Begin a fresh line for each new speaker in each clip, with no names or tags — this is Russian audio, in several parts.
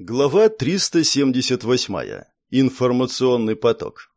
Глава 378. Информационный поток.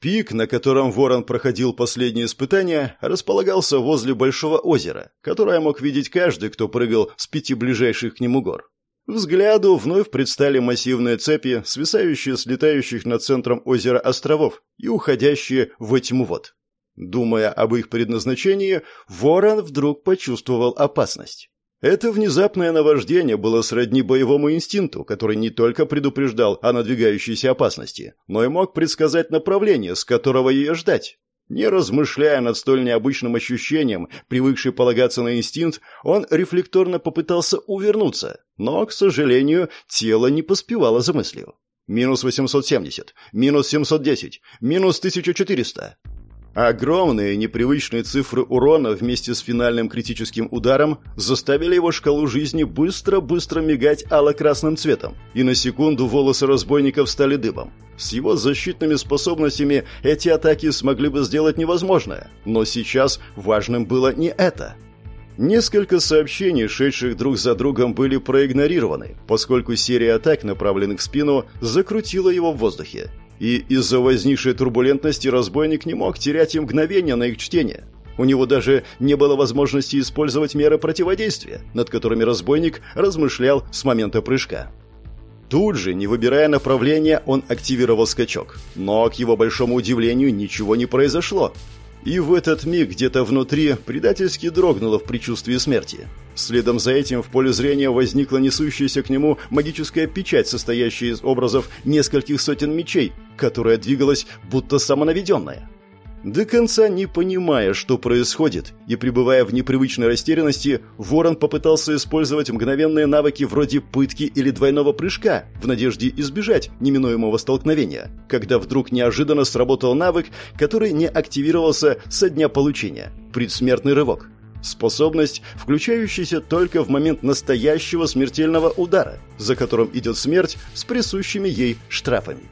Пик, на котором Ворон проходил последние испытания, располагался возле большого озера, которое мог видеть каждый, кто прыгал с пяти ближайших к нему гор. Взгляду вновь предстали массивные цепи, свисающие с летающих над центром озера островов и уходящие во тьму вод. Думая об их предназначении, Ворон вдруг почувствовал опасность. Это внезапное наваждение было сродни боевому инстинкту, который не только предупреждал о надвигающейся опасности, но и мог предсказать направление, с которого ее ждать. Не размышляя над столь необычным ощущением, привыкший полагаться на инстинкт, он рефлекторно попытался увернуться, но, к сожалению, тело не поспевало за мыслью. Минус 870, минус 710, минус 1400. Огромные непривычные цифры урона вместе с финальным критическим ударом заставили его шкалу жизни быстро-быстро мигать ало-красным цветом, и на секунду волосы разбойников стали дыбом. С его защитными способностями эти атаки смогли бы сделать невозможное, но сейчас важным было не это. Несколько сообщений, шедших друг за другом, были проигнорированы, поскольку серия атак, направленных в спину, закрутила его в воздухе и из-за возникшей турбулентности разбойник не мог терять и мгновения на их чтение. У него даже не было возможности использовать меры противодействия, над которыми разбойник размышлял с момента прыжка. Тут же, не выбирая направления, он активировал скачок. Но, к его большому удивлению, ничего не произошло. И в этот миг где-то внутри предательски дрогнуло в предчувствии смерти. Следом за этим в поле зрения возникла несущаяся к нему магическая печать, состоящая из образов нескольких сотен мечей, которая двигалась будто самонаведенная. До конца не понимая, что происходит, и пребывая в непривычной растерянности, Ворон попытался использовать мгновенные навыки вроде пытки или двойного прыжка в надежде избежать неминуемого столкновения, когда вдруг неожиданно сработал навык, который не активировался со дня получения – предсмертный рывок. Способность, включающаяся только в момент настоящего смертельного удара, за которым идет смерть с присущими ей штрафами.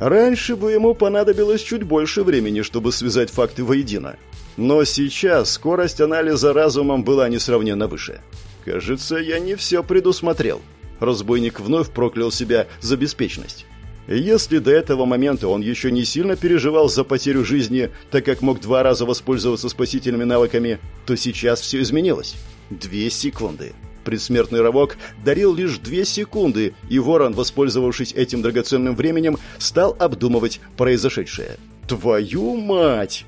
Раньше бы ему понадобилось чуть больше времени, чтобы связать факты воедино. Но сейчас скорость анализа разумом была несравненно выше. Кажется, я не все предусмотрел. Разбойник вновь проклял себя за беспечность. Если до этого момента он еще не сильно переживал за потерю жизни, так как мог два раза воспользоваться спасительными навыками, то сейчас все изменилось. Две секунды. Предсмертный рывок дарил лишь две секунды, и Ворон, воспользовавшись этим драгоценным временем, стал обдумывать произошедшее. «Твою мать!»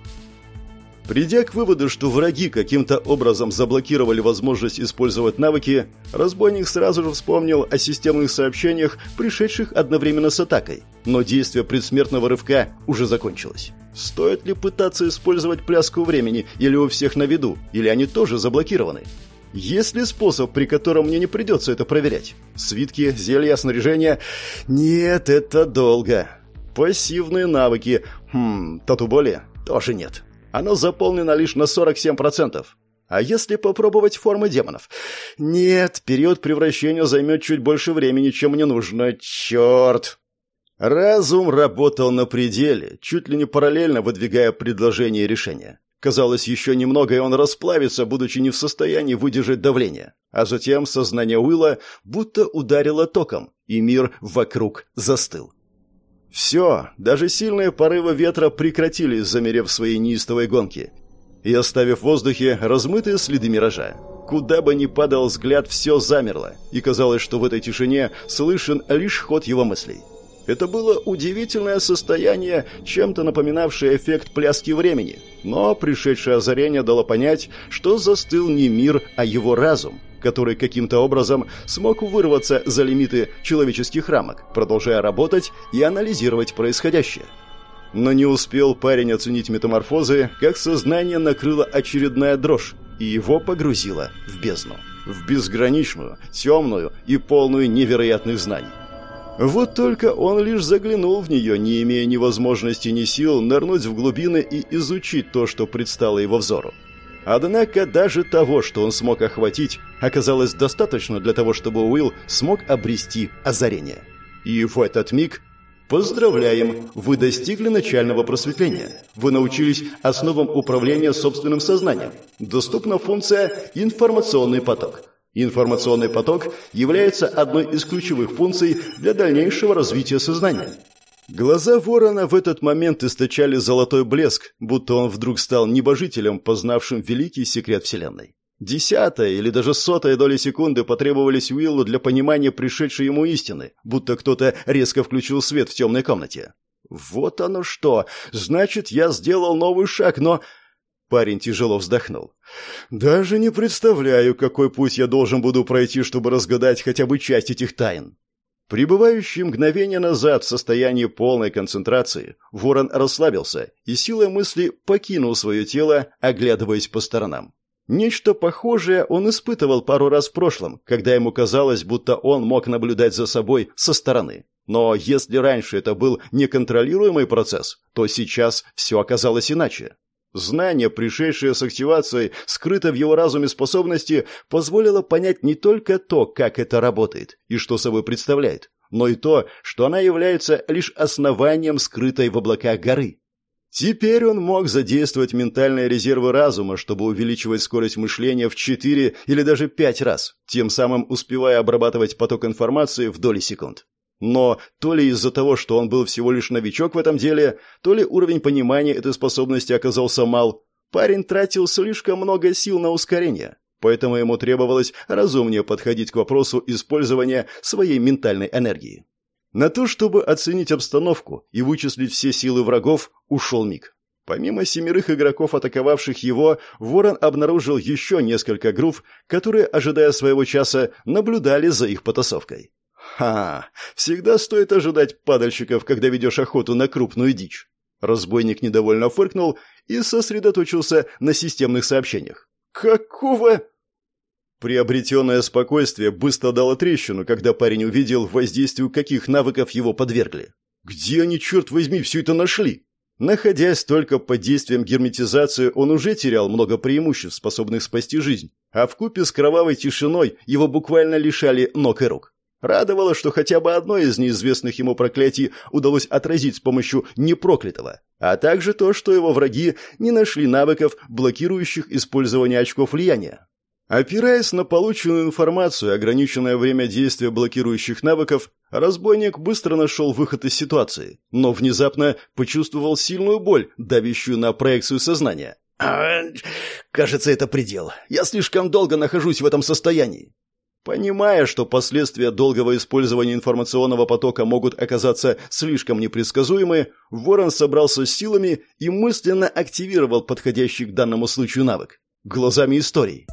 Придя к выводу, что враги каким-то образом заблокировали возможность использовать навыки, разбойник сразу же вспомнил о системных сообщениях, пришедших одновременно с атакой. Но действие предсмертного рывка уже закончилось. Стоит ли пытаться использовать пляску времени, или у всех на виду, или они тоже заблокированы? Есть ли способ, при котором мне не придется это проверять? Свитки, зелья, снаряжение? Нет, это долго. Пассивные навыки. Хм, тату боли? Тоже нет. Оно заполнено лишь на 47%. А если попробовать формы демонов? Нет, период превращения займет чуть больше времени, чем мне нужно. Черт! Разум работал на пределе, чуть ли не параллельно выдвигая предложения и решения. Казалось, еще немного, и он расплавится, будучи не в состоянии выдержать давление. А затем сознание Уилла будто ударило током, и мир вокруг застыл. Все, даже сильные порывы ветра прекратились, замерев своей неистовой гонки, и оставив в воздухе размытые следы миража. Куда бы ни падал взгляд, все замерло, и казалось, что в этой тишине слышен лишь ход его мыслей. Это было удивительное состояние, чем-то напоминавшее эффект пляски времени. Но пришедшее озарение дало понять, что застыл не мир, а его разум, который каким-то образом смог вырваться за лимиты человеческих рамок, продолжая работать и анализировать происходящее. Но не успел парень оценить метаморфозы, как сознание накрыло очередная дрожь, и его погрузило в бездну. В безграничную, темную и полную невероятных знаний. Вот только он лишь заглянул в нее, не имея ни возможности, ни сил нырнуть в глубины и изучить то, что предстало его взору. Однако даже того, что он смог охватить, оказалось достаточно для того, чтобы Уилл смог обрести озарение. И в этот миг Поздравляем! Вы достигли начального просветления. Вы научились основам управления собственным сознанием. Доступна функция «Информационный поток». Информационный поток является одной из ключевых функций для дальнейшего развития сознания. Глаза ворона в этот момент источали золотой блеск, будто он вдруг стал небожителем, познавшим великий секрет Вселенной. Десятая или даже сотая доли секунды потребовались Уиллу для понимания пришедшей ему истины, будто кто-то резко включил свет в темной комнате. «Вот оно что! Значит, я сделал новый шаг, но...» Парень тяжело вздохнул. «Даже не представляю, какой путь я должен буду пройти, чтобы разгадать хотя бы часть этих тайн». Прибывающий мгновение назад в состоянии полной концентрации, ворон расслабился и силой мысли покинул свое тело, оглядываясь по сторонам. Нечто похожее он испытывал пару раз в прошлом, когда ему казалось, будто он мог наблюдать за собой со стороны. Но если раньше это был неконтролируемый процесс, то сейчас все оказалось иначе. Знание, пришедшее с активацией, скрыто в его разуме способности, позволило понять не только то, как это работает и что собой представляет, но и то, что она является лишь основанием скрытой в облаках горы. Теперь он мог задействовать ментальные резервы разума, чтобы увеличивать скорость мышления в 4 или даже 5 раз, тем самым успевая обрабатывать поток информации в доли секунд. Но то ли из-за того, что он был всего лишь новичок в этом деле, то ли уровень понимания этой способности оказался мал, парень тратил слишком много сил на ускорение, поэтому ему требовалось разумнее подходить к вопросу использования своей ментальной энергии. На то, чтобы оценить обстановку и вычислить все силы врагов, ушел миг. Помимо семерых игроков, атаковавших его, Ворон обнаружил еще несколько групп, которые, ожидая своего часа, наблюдали за их потасовкой. Ха, всегда стоит ожидать падальщиков, когда ведешь охоту на крупную дичь. Разбойник недовольно фыркнул и сосредоточился на системных сообщениях. Какого? Приобретенное спокойствие быстро дало трещину, когда парень увидел, воздействию каких навыков его подвергли. Где они, черт возьми, все это нашли? Находясь только под действием герметизации, он уже терял много преимуществ, способных спасти жизнь, а в купе с кровавой тишиной его буквально лишали ног и рук. Радовало, что хотя бы одно из неизвестных ему проклятий удалось отразить с помощью непроклятого, а также то, что его враги не нашли навыков, блокирующих использование очков влияния. Опираясь на полученную информацию и ограниченное время действия блокирующих навыков, разбойник быстро нашел выход из ситуации, но внезапно почувствовал сильную боль, давящую на проекцию сознания. «Кажется, это предел. Я слишком долго нахожусь в этом состоянии. Понимая, что последствия долгого использования информационного потока могут оказаться слишком непредсказуемы, Ворон собрался с силами и мысленно активировал подходящий к данному случаю навык – глазами истории.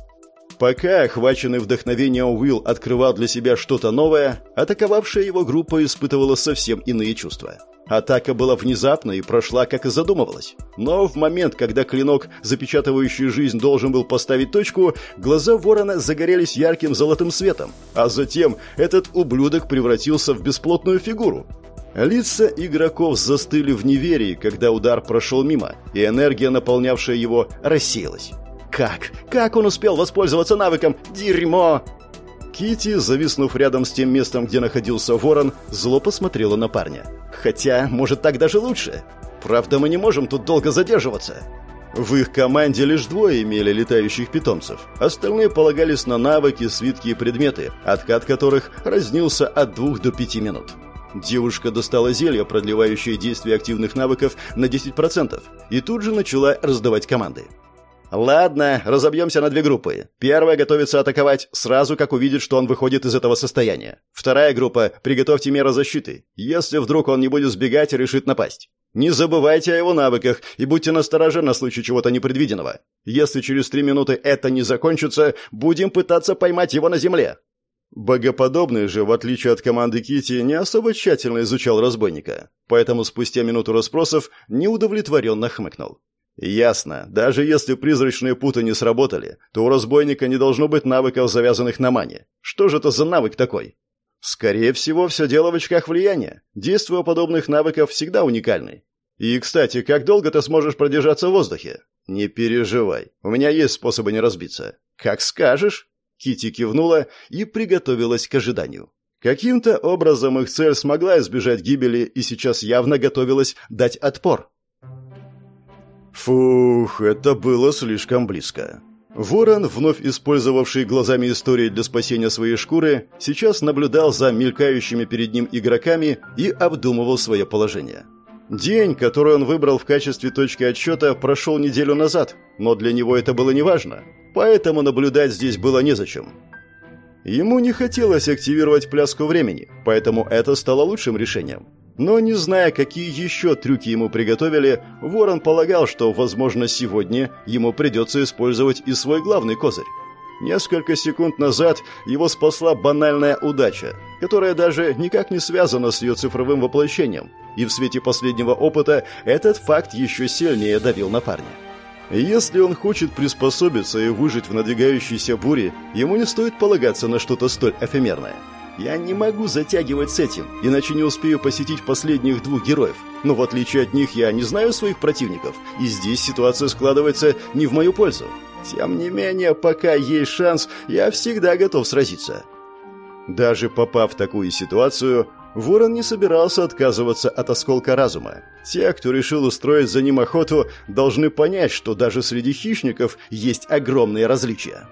Пока охваченный вдохновением Уилл открывал для себя что-то новое, атаковавшая его группа испытывала совсем иные чувства – Атака была внезапной и прошла, как и задумывалось. Но в момент, когда клинок, запечатывающий жизнь, должен был поставить точку, глаза ворона загорелись ярким золотым светом, а затем этот ублюдок превратился в бесплотную фигуру. Лица игроков застыли в неверии, когда удар прошел мимо, и энергия, наполнявшая его, рассеялась. «Как? Как он успел воспользоваться навыком? Дерьмо!» Кити, зависнув рядом с тем местом, где находился ворон, зло посмотрела на парня. «Хотя, может, так даже лучше. Правда, мы не можем тут долго задерживаться». В их команде лишь двое имели летающих питомцев. Остальные полагались на навыки, свитки и предметы, откат которых разнился от двух до пяти минут. Девушка достала зелье, продлевающее действие активных навыков на 10%, и тут же начала раздавать команды. «Ладно, разобьемся на две группы. Первая готовится атаковать сразу, как увидит, что он выходит из этого состояния. Вторая группа – приготовьте меры защиты, если вдруг он не будет сбегать и решит напасть. Не забывайте о его навыках и будьте настороже на случай чего-то непредвиденного. Если через три минуты это не закончится, будем пытаться поймать его на земле». Богоподобный же, в отличие от команды Кити, не особо тщательно изучал разбойника, поэтому спустя минуту расспросов неудовлетворенно хмыкнул. Ясно. Даже если призрачные путы не сработали, то у разбойника не должно быть навыков, завязанных на мане. Что же это за навык такой? Скорее всего, все дело в очках влияния. Действие подобных навыков всегда уникальны. И, кстати, как долго ты сможешь продержаться в воздухе? Не переживай. У меня есть способы не разбиться. Как скажешь. Кити кивнула и приготовилась к ожиданию. Каким-то образом их цель смогла избежать гибели и сейчас явно готовилась дать отпор. Фух, это было слишком близко. Ворон, вновь использовавший глазами истории для спасения своей шкуры, сейчас наблюдал за мелькающими перед ним игроками и обдумывал свое положение. День, который он выбрал в качестве точки отсчета, прошел неделю назад, но для него это было неважно, поэтому наблюдать здесь было незачем. Ему не хотелось активировать пляску времени, поэтому это стало лучшим решением. Но не зная, какие еще трюки ему приготовили, Ворон полагал, что, возможно, сегодня ему придется использовать и свой главный козырь. Несколько секунд назад его спасла банальная удача, которая даже никак не связана с ее цифровым воплощением, и в свете последнего опыта этот факт еще сильнее давил на парня. Если он хочет приспособиться и выжить в надвигающейся буре, ему не стоит полагаться на что-то столь эфемерное. Я не могу затягивать с этим, иначе не успею посетить последних двух героев. Но в отличие от них я не знаю своих противников, и здесь ситуация складывается не в мою пользу. Тем не менее, пока есть шанс, я всегда готов сразиться. Даже попав в такую ситуацию, Ворон не собирался отказываться от осколка разума. Те, кто решил устроить за ним охоту, должны понять, что даже среди хищников есть огромные различия.